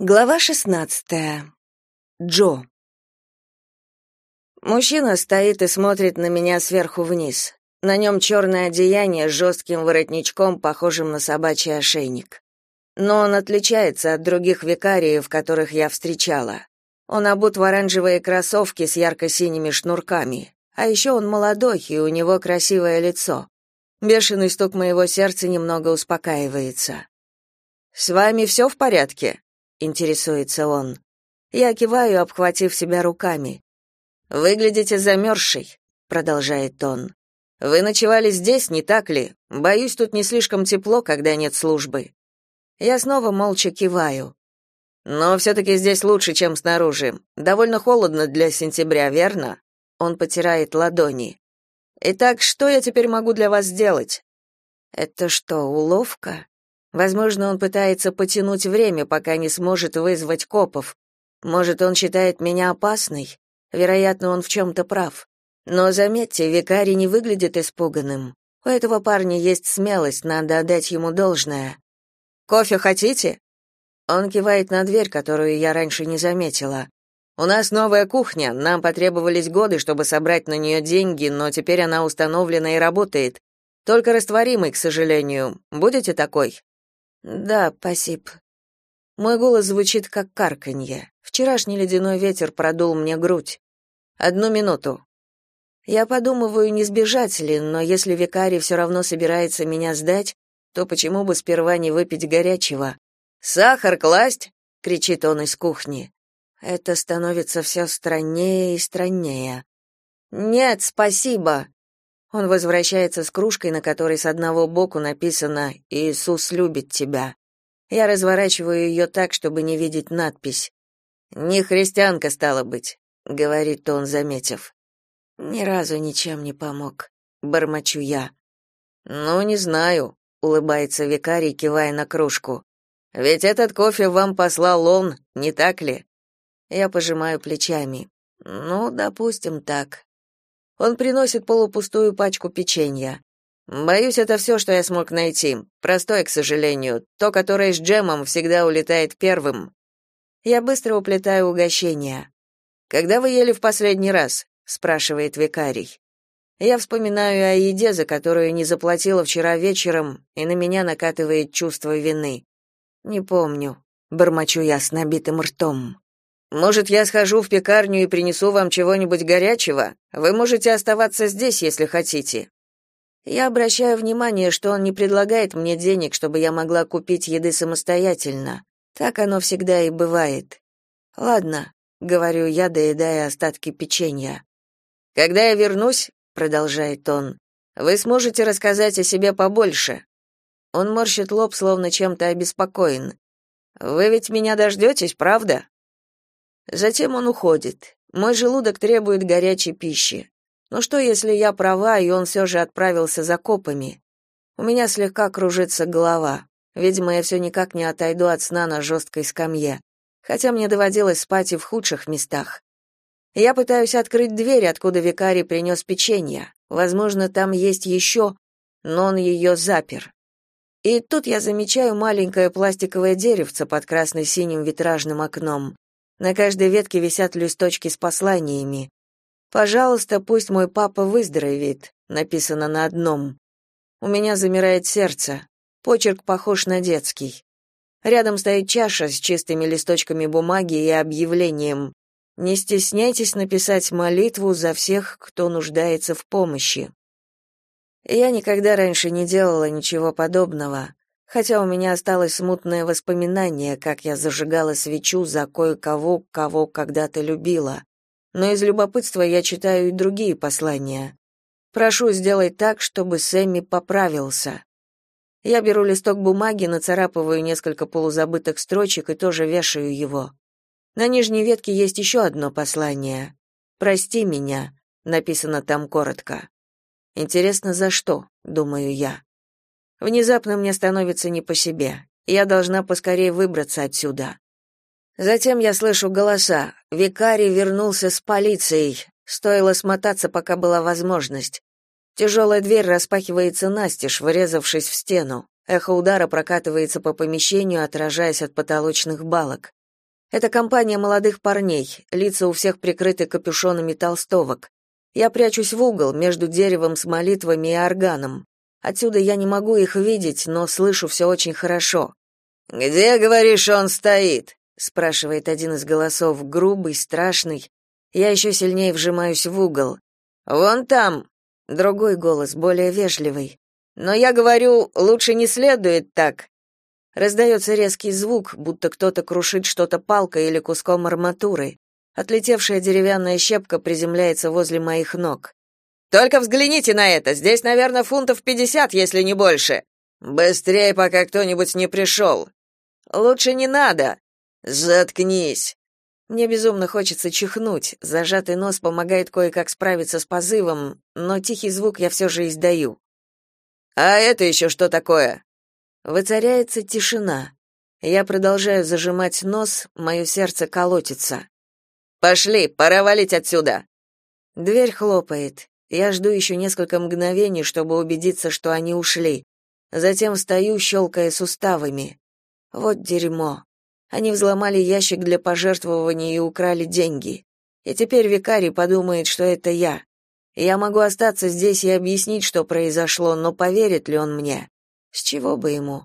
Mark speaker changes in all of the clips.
Speaker 1: Глава 16. Джо. Мужчина стоит и смотрит на меня сверху вниз. На нем черное одеяние с жестким воротничком, похожим на собачий ошейник. Но он отличается от других викариев, которых я встречала. Он обут в оранжевые кроссовки с ярко-синими шнурками. А еще он молодой, и у него красивое лицо. Бешеный стук моего сердца немного успокаивается. «С вами все в порядке?» Интересуется он. Я киваю, обхватив себя руками. Выглядите замерзшей», — продолжает он. Вы ночевали здесь, не так ли? Боюсь, тут не слишком тепло, когда нет службы. Я снова молча киваю. Но все-таки здесь лучше, чем снаружи. Довольно холодно для сентября, верно? Он потирает ладони. Итак, что я теперь могу для вас сделать? Это что, уловка? Возможно, он пытается потянуть время, пока не сможет вызвать копов. Может, он считает меня опасной? Вероятно, он в чем-то прав. Но заметьте, викарий не выглядит испуганным. У этого парня есть смелость, надо отдать ему должное. «Кофе хотите?» Он кивает на дверь, которую я раньше не заметила. «У нас новая кухня, нам потребовались годы, чтобы собрать на нее деньги, но теперь она установлена и работает. Только растворимый, к сожалению. Будете такой?» Да, спасибо. Мой голос звучит как карканье. Вчерашний ледяной ветер продул мне грудь. Одну минуту. Я подумываю, не сбежать ли, но если викарий все равно собирается меня сдать, то почему бы сперва не выпить горячего? «Сахар класть!» — кричит он из кухни. Это становится все страннее и страннее. «Нет, спасибо!» Он возвращается с кружкой, на которой с одного боку написано «Иисус любит тебя». Я разворачиваю ее так, чтобы не видеть надпись. «Не христианка, стала быть», — говорит он, заметив. «Ни разу ничем не помог», — бормочу я. «Ну, не знаю», — улыбается викарий, кивая на кружку. «Ведь этот кофе вам послал он, не так ли?» Я пожимаю плечами. «Ну, допустим, так. Он приносит полупустую пачку печенья. Боюсь, это все, что я смог найти. Простое, к сожалению. То, которое с джемом, всегда улетает первым. Я быстро уплетаю угощение. Когда вы ели в последний раз? спрашивает викарий. Я вспоминаю о еде, за которую не заплатила вчера вечером, и на меня накатывает чувство вины. Не помню, бормочу я с набитым ртом. Может, я схожу в пекарню и принесу вам чего-нибудь горячего? Вы можете оставаться здесь, если хотите. Я обращаю внимание, что он не предлагает мне денег, чтобы я могла купить еды самостоятельно. Так оно всегда и бывает. Ладно, говорю я, доедая остатки печенья. Когда я вернусь, продолжает он, вы сможете рассказать о себе побольше. Он морщит лоб, словно чем-то обеспокоен. Вы ведь меня дождетесь, правда? Затем он уходит. Мой желудок требует горячей пищи. Но что, если я права, и он все же отправился за копами? У меня слегка кружится голова. Видимо, я все никак не отойду от сна на жесткой скамье. Хотя мне доводилось спать и в худших местах. Я пытаюсь открыть дверь, откуда викарий принес печенье. Возможно, там есть еще, но он ее запер. И тут я замечаю маленькое пластиковое деревце под красно-синим витражным окном. На каждой ветке висят листочки с посланиями. «Пожалуйста, пусть мой папа выздоровеет», написано на одном. У меня замирает сердце. Почерк похож на детский. Рядом стоит чаша с чистыми листочками бумаги и объявлением «Не стесняйтесь написать молитву за всех, кто нуждается в помощи». Я никогда раньше не делала ничего подобного хотя у меня осталось смутное воспоминание, как я зажигала свечу за кое-кого, кого когда-то любила. Но из любопытства я читаю и другие послания. Прошу сделать так, чтобы Сэмми поправился. Я беру листок бумаги, нацарапываю несколько полузабытых строчек и тоже вешаю его. На нижней ветке есть еще одно послание. «Прости меня», написано там коротко. Интересно, за что, думаю я. Внезапно мне становится не по себе. Я должна поскорее выбраться отсюда. Затем я слышу голоса. Викарий вернулся с полицией. Стоило смотаться, пока была возможность. Тяжелая дверь распахивается настежь, врезавшись в стену. Эхо удара прокатывается по помещению, отражаясь от потолочных балок. Это компания молодых парней, лица у всех прикрыты капюшонами толстовок. Я прячусь в угол между деревом с молитвами и органом. Отсюда я не могу их видеть, но слышу все очень хорошо. «Где, говоришь, он стоит?» — спрашивает один из голосов, грубый, страшный. Я еще сильнее вжимаюсь в угол. «Вон там!» — другой голос, более вежливый. «Но я говорю, лучше не следует так. Раздается резкий звук, будто кто-то крушит что-то палкой или куском арматуры. Отлетевшая деревянная щепка приземляется возле моих ног. «Только взгляните на это! Здесь, наверное, фунтов пятьдесят, если не больше! Быстрее, пока кто-нибудь не пришел!» «Лучше не надо!» «Заткнись!» Мне безумно хочется чихнуть, зажатый нос помогает кое-как справиться с позывом, но тихий звук я все же издаю. «А это еще что такое?» Воцаряется тишина. Я продолжаю зажимать нос, мое сердце колотится. «Пошли, пора валить отсюда!» Дверь хлопает. Я жду еще несколько мгновений, чтобы убедиться, что они ушли. Затем встаю, щелкая суставами. Вот дерьмо. Они взломали ящик для пожертвований и украли деньги. И теперь викарий подумает, что это я. Я могу остаться здесь и объяснить, что произошло, но поверит ли он мне? С чего бы ему?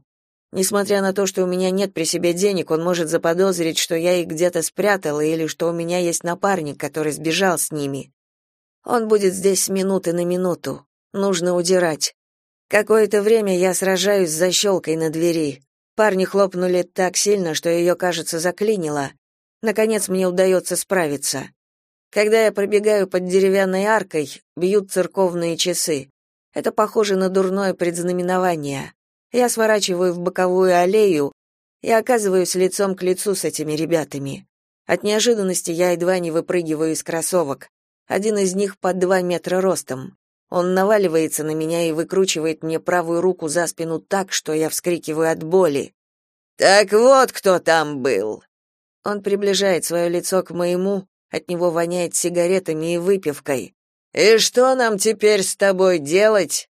Speaker 1: Несмотря на то, что у меня нет при себе денег, он может заподозрить, что я их где-то спрятала или что у меня есть напарник, который сбежал с ними. Он будет здесь с минуты на минуту. Нужно удирать. Какое-то время я сражаюсь с защелкой на двери. Парни хлопнули так сильно, что ее, кажется, заклинило. Наконец мне удается справиться. Когда я пробегаю под деревянной аркой, бьют церковные часы. Это похоже на дурное предзнаменование. Я сворачиваю в боковую аллею и оказываюсь лицом к лицу с этими ребятами. От неожиданности я едва не выпрыгиваю из кроссовок. Один из них под два метра ростом. Он наваливается на меня и выкручивает мне правую руку за спину так, что я вскрикиваю от боли. «Так вот кто там был!» Он приближает свое лицо к моему, от него воняет сигаретами и выпивкой. «И что нам теперь с тобой делать?»